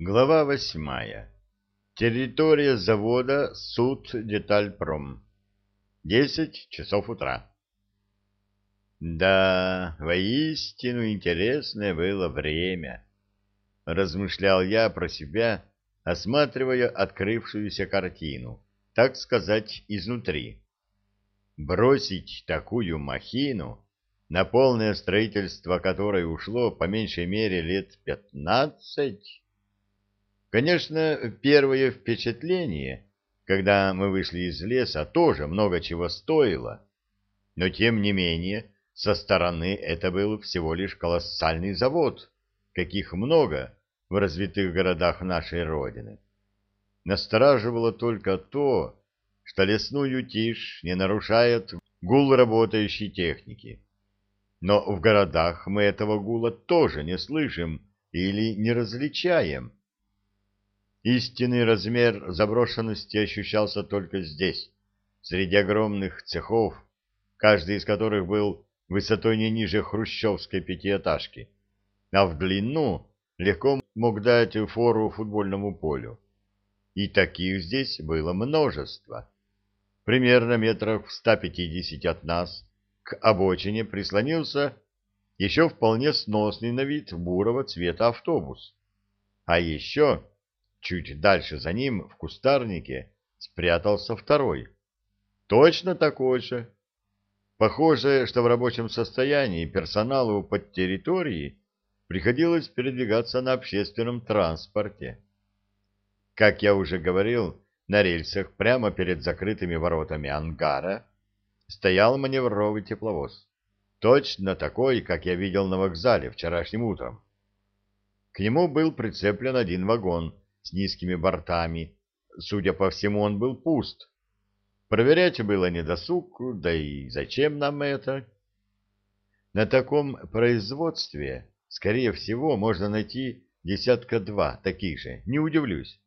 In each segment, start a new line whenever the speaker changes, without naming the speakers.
Глава восьмая. Территория завода Суд Детальпром. Десять часов утра. Да, воистину интересное было время, размышлял я про себя, осматривая открывшуюся картину, так сказать, изнутри. Бросить такую махину, на полное строительство которой ушло по меньшей мере лет пятнадцать, Конечно, первое впечатление, когда мы вышли из леса, тоже много чего стоило, но тем не менее со стороны это был всего лишь колоссальный завод, каких много в развитых городах нашей Родины. Настораживало только то, что лесную тишь не нарушает гул работающей техники. Но в городах мы этого гула тоже не слышим или не различаем Истинный размер заброшенности ощущался только здесь, среди огромных цехов, каждый из которых был высотой не ниже хрущевской пятиэтажки, а в длину легко мог дать фору футбольному полю. И таких здесь было множество. Примерно метров в 150 от нас к обочине прислонился еще вполне сносный на вид бурого цвета автобус. А еще Чуть дальше за ним, в кустарнике, спрятался второй. Точно такой же. Похоже, что в рабочем состоянии персоналу под территорией приходилось передвигаться на общественном транспорте. Как я уже говорил, на рельсах прямо перед закрытыми воротами ангара стоял маневровый тепловоз. Точно такой, как я видел на вокзале вчерашним утром. К нему был прицеплен один вагон с низкими бортами. Судя по всему, он был пуст. Проверять было недосуг, да и зачем нам это? На таком производстве, скорее всего, можно найти десятка-два таких же, не удивлюсь,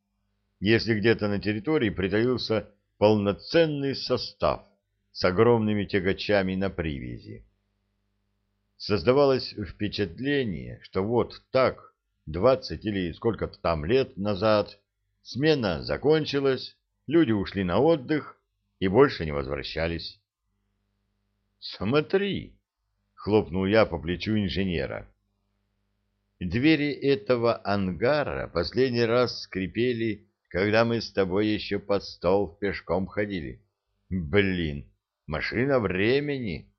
если где-то на территории притаился полноценный состав с огромными тягачами на привязи. Создавалось впечатление, что вот так двадцать или сколько-то там лет назад смена закончилась, люди ушли на отдых и больше не возвращались. «Смотри!» — хлопнул я по плечу инженера. Двери этого ангара последний раз скрипели, когда мы с тобой еще под стол пешком ходили. Блин, машина времени!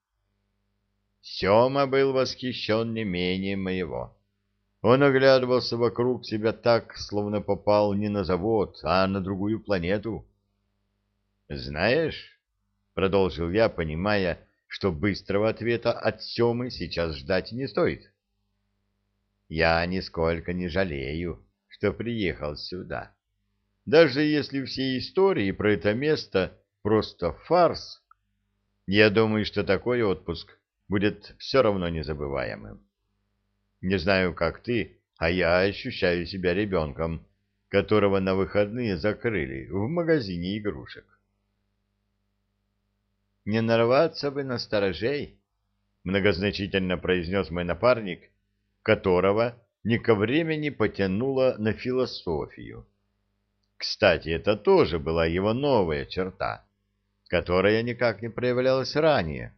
Сема был восхищен не менее моего. Он оглядывался вокруг себя так, словно попал не на завод, а на другую планету. «Знаешь», — продолжил я, понимая, что быстрого ответа от Семы сейчас ждать не стоит, — «я нисколько не жалею, что приехал сюда. Даже если все истории про это место просто фарс, я думаю, что такой отпуск будет все равно незабываемым. Не знаю, как ты, а я ощущаю себя ребенком, которого на выходные закрыли в магазине игрушек. «Не нарваться бы на сторожей», — многозначительно произнес мой напарник, которого не ко времени потянуло на философию. Кстати, это тоже была его новая черта, которая никак не проявлялась ранее.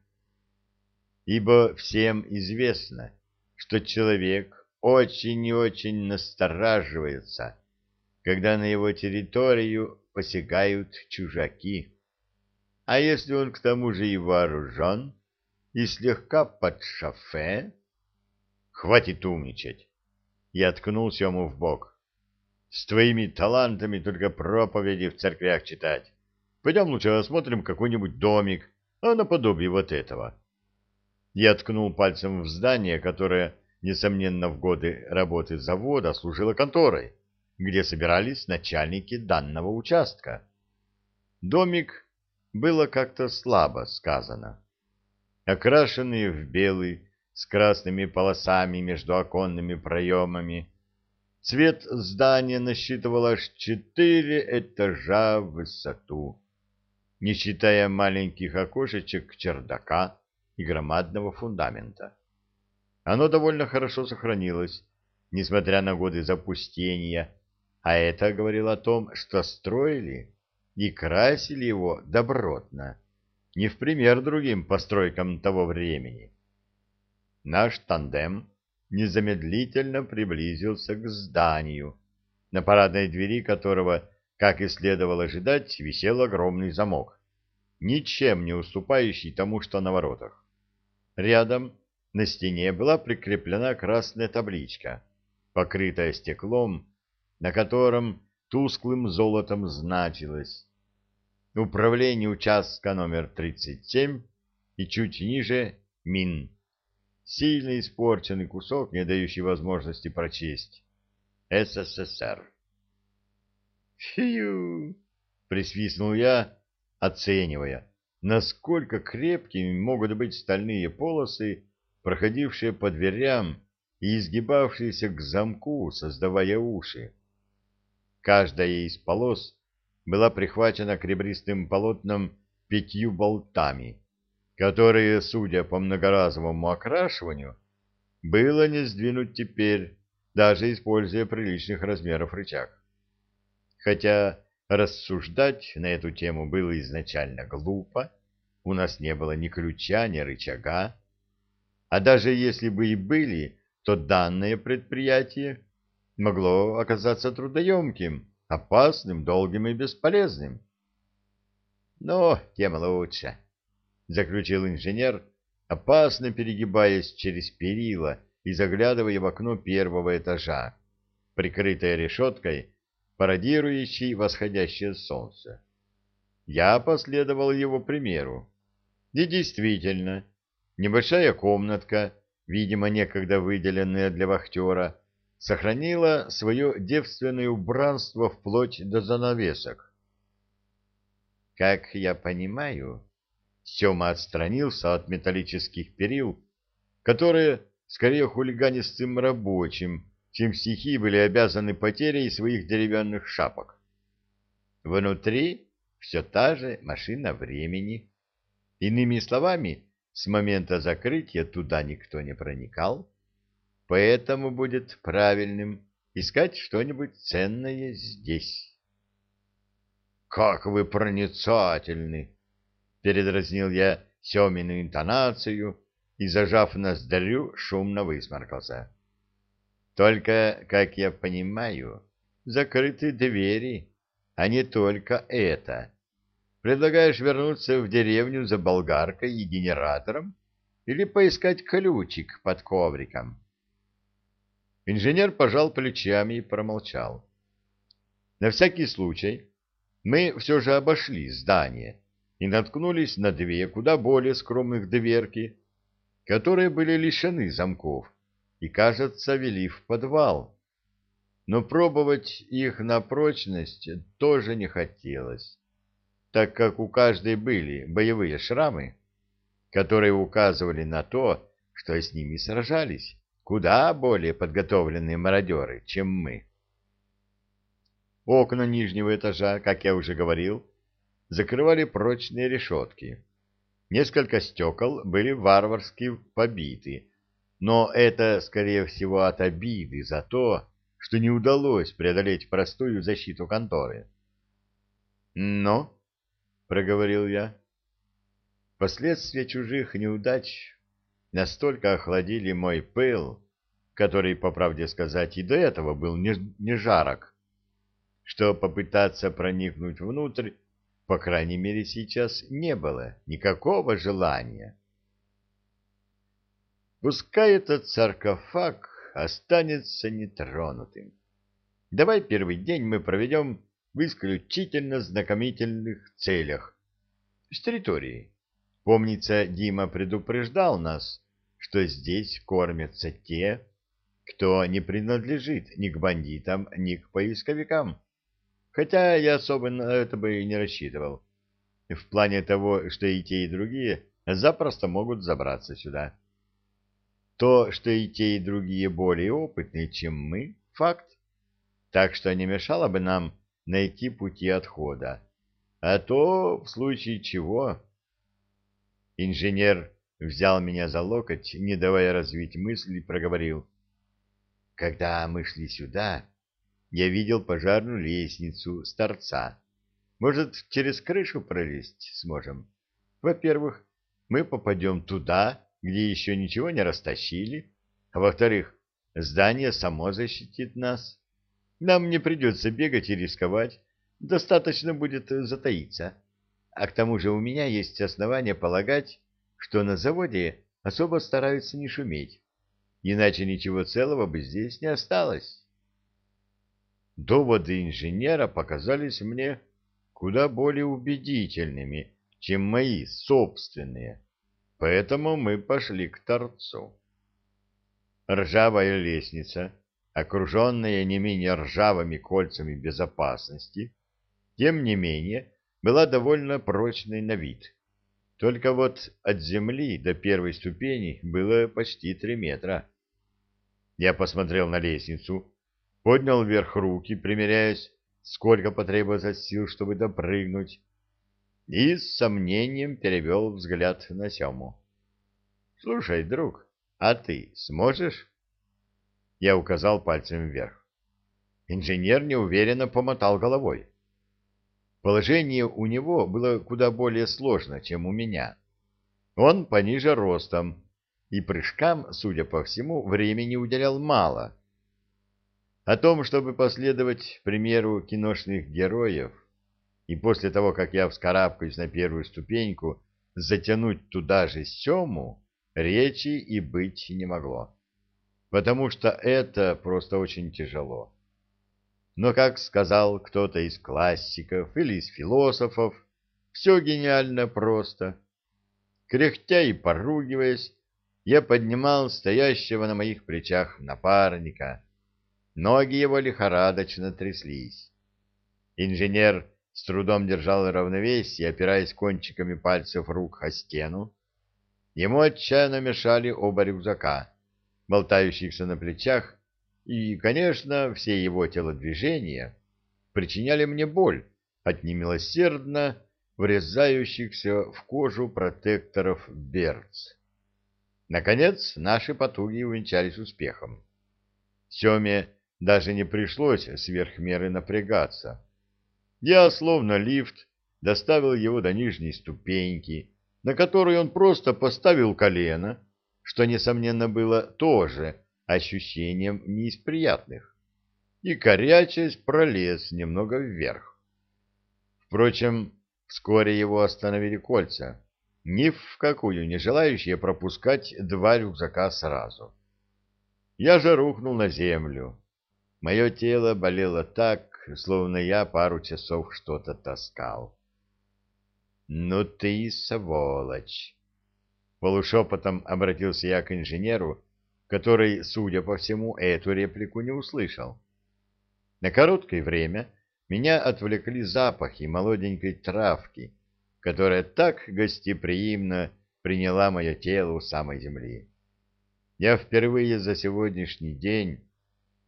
Ибо всем известно, что человек очень и очень настораживается, когда на его территорию посягают чужаки. А если он к тому же и вооружен, и слегка под шофе? Хватит умничать. Я ткнулся ему в бок. С твоими талантами только проповеди в церквях читать. Пойдем лучше осмотрим какой-нибудь домик, а наподобие вот этого. Я ткнул пальцем в здание, которое, несомненно, в годы работы завода служило конторой, где собирались начальники данного участка. Домик было как-то слабо сказано. Окрашенный в белый, с красными полосами между оконными проемами, цвет здания насчитывал аж четыре этажа в высоту, не считая маленьких окошечек чердака, и громадного фундамента. Оно довольно хорошо сохранилось, несмотря на годы запустения а это говорило о том, что строили и красили его добротно, не в пример другим постройкам того времени. Наш тандем незамедлительно приблизился к зданию, на парадной двери которого, как и следовало ожидать, висел огромный замок, ничем не уступающий тому, что на воротах. Рядом на стене была прикреплена красная табличка, покрытая стеклом, на котором тусклым золотом значилось «Управление участка номер 37» и чуть ниже «Мин». Сильно испорченный кусок, не дающий возможности прочесть. СССР. «Фью!» — присвистнул я, оценивая, насколько крепкими могут быть стальные полосы, проходившие по дверям и изгибавшиеся к замку, создавая уши. Каждая из полос была прихвачена кребристым полотном пятью болтами, которые, судя по многоразовому окрашиванию, было не сдвинуть теперь, даже используя приличных размеров рычаг. Хотя рассуждать на эту тему было изначально глупо, у нас не было ни ключа, ни рычага, а даже если бы и были, то данное предприятие могло оказаться трудоемким, опасным, долгим и бесполезным. Но тем лучше, — заключил инженер, опасно перегибаясь через перила и заглядывая в окно первого этажа, прикрытое решеткой, пародирующей восходящее солнце. Я последовал его примеру. И действительно, небольшая комнатка, видимо, некогда выделенная для вахтера, сохранила свое девственное убранство вплоть до занавесок. Как я понимаю, Сема отстранился от металлических перил, которые, скорее хулиганистым рабочим, чем стихи были обязаны потерей своих деревянных шапок. Внутри все та же машина времени. Иными словами, с момента закрытия туда никто не проникал, Поэтому будет правильным искать что-нибудь ценное здесь. «Как вы проницательны!» — передразнил я Семину интонацию и, зажав ноздрю, шумно высморкался. «Только, как я понимаю, закрыты двери, а не только это. Предлагаешь вернуться в деревню за болгаркой и генератором или поискать ключик под ковриком?» Инженер пожал плечами и промолчал. На всякий случай мы все же обошли здание и наткнулись на две куда более скромных дверки, которые были лишены замков и, кажется, вели в подвал. Но пробовать их на прочность тоже не хотелось, так как у каждой были боевые шрамы, которые указывали на то, что с ними сражались куда более подготовленные мародеры, чем мы. Окна нижнего этажа, как я уже говорил, закрывали прочные решетки. Несколько стекол были варварски побиты, но это, скорее всего, от обиды за то, что не удалось преодолеть простую защиту конторы. «Но», — проговорил я, — «последствия чужих неудач настолько охладили мой пыл, который, по правде сказать, и до этого был не, не жарок, что попытаться проникнуть внутрь, по крайней мере, сейчас не было никакого желания. Пускай этот саркофаг останется нетронутым. Давай первый день мы проведем в исключительно знакомительных целях. С территории. Помнится, Дима предупреждал нас, что здесь кормятся те, кто не принадлежит ни к бандитам, ни к поисковикам. Хотя я особо на это бы и не рассчитывал. В плане того, что и те, и другие запросто могут забраться сюда. То, что и те, и другие более опытные, чем мы, факт. Так что не мешало бы нам найти пути отхода. А то, в случае чего... Инженер взял меня за локоть, не давая развить мысли, проговорил. Когда мы шли сюда, я видел пожарную лестницу с торца. Может, через крышу пролезть сможем? Во-первых, мы попадем туда, где еще ничего не растащили, а во-вторых, здание само защитит нас. Нам не придется бегать и рисковать, достаточно будет затаиться. А к тому же у меня есть основания полагать, что на заводе особо стараются не шуметь, иначе ничего целого бы здесь не осталось. Доводы инженера показались мне куда более убедительными, чем мои собственные, поэтому мы пошли к торцу. Ржавая лестница, окруженная не менее ржавыми кольцами безопасности, тем не менее была довольно прочной на вид. Только вот от земли до первой ступени было почти три метра. Я посмотрел на лестницу, поднял вверх руки, примеряясь, сколько потребуется сил, чтобы допрыгнуть, и с сомнением перевел взгляд на Сему. — Слушай, друг, а ты сможешь? Я указал пальцем вверх. Инженер неуверенно помотал головой. Положение у него было куда более сложно, чем у меня. Он пониже ростом, и прыжкам, судя по всему, времени уделял мало. О том, чтобы последовать примеру киношных героев, и после того, как я вскарабкаюсь на первую ступеньку, затянуть туда же Сему, речи и быть не могло. Потому что это просто очень тяжело. Но, как сказал кто-то из классиков или из философов, все гениально просто. Кряхтя и поругиваясь, я поднимал стоящего на моих плечах напарника. Ноги его лихорадочно тряслись. Инженер с трудом держал равновесие, опираясь кончиками пальцев рук о стену. Ему отчаянно мешали оба рюкзака, болтающихся на плечах, и, конечно, все его телодвижения причиняли мне боль от немилосердно врезающихся в кожу протекторов Берц. Наконец, наши потуги увенчались успехом. Семе даже не пришлось сверх меры напрягаться. Я, словно лифт, доставил его до нижней ступеньки, на которой он просто поставил колено, что, несомненно, было тоже ощущением не из приятных, и, корячась, пролез немного вверх. Впрочем, вскоре его остановили кольца, ни в какую не желающие пропускать два рюкзака сразу. Я же рухнул на землю. Мое тело болело так, словно я пару часов что-то таскал. «Ну ты сволочь!» Полушепотом обратился я к инженеру, который, судя по всему, эту реплику не услышал. На короткое время меня отвлекли запахи молоденькой травки, которая так гостеприимно приняла мое тело у самой земли. Я впервые за сегодняшний день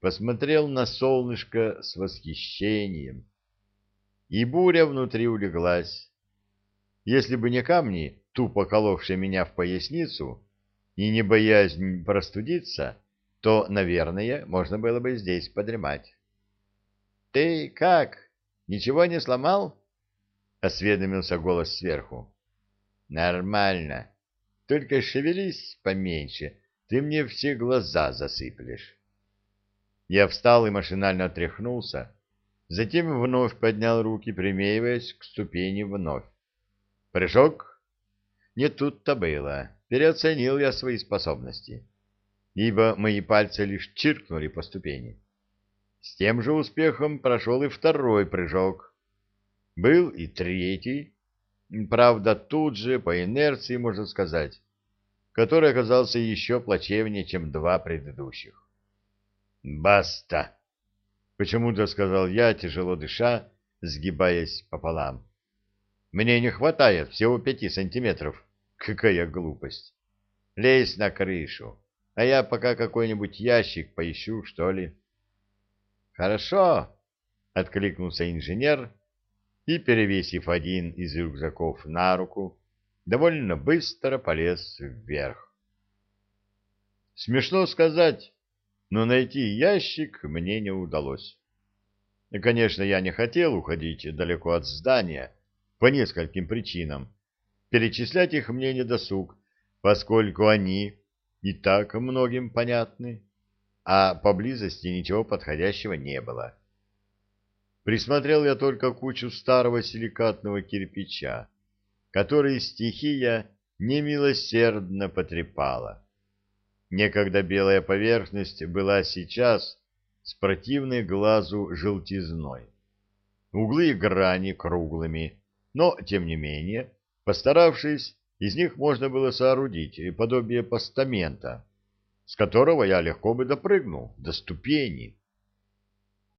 посмотрел на солнышко с восхищением, и буря внутри улеглась. Если бы не камни, тупо коловшие меня в поясницу, и не боязнь простудиться, то, наверное, можно было бы здесь подремать. — Ты как? Ничего не сломал? — осведомился голос сверху. — Нормально. Только шевелись поменьше, ты мне все глаза засыплешь. Я встал и машинально отряхнулся, затем вновь поднял руки, примеиваясь к ступени вновь. Прыжок? Не тут-то было переоценил я свои способности, ибо мои пальцы лишь чиркнули по ступени. С тем же успехом прошел и второй прыжок. Был и третий, правда, тут же, по инерции, можно сказать, который оказался еще плачевнее, чем два предыдущих. «Баста!» — почему-то сказал я, тяжело дыша, сгибаясь пополам. «Мне не хватает всего пяти сантиметров». Какая глупость. Лезь на крышу, а я пока какой-нибудь ящик поищу, что ли. Хорошо, откликнулся инженер и, перевесив один из рюкзаков на руку, довольно быстро полез вверх. Смешно сказать, но найти ящик мне не удалось. Конечно, я не хотел уходить далеко от здания по нескольким причинам. Перечислять их мне не досуг, поскольку они и так многим понятны, а поблизости ничего подходящего не было. Присмотрел я только кучу старого силикатного кирпича, который стихия немилосердно потрепала. Некогда белая поверхность была сейчас с противной глазу желтизной. Углы и грани круглыми, но, тем не менее, постаравшись, из них можно было соорудить подобие постамента, с которого я легко бы допрыгнул до ступени.